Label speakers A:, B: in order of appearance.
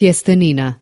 A: Fiesta Nina.